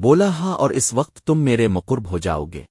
بولا ہاں اور اس وقت تم میرے مقرب ہو جاؤ گے۔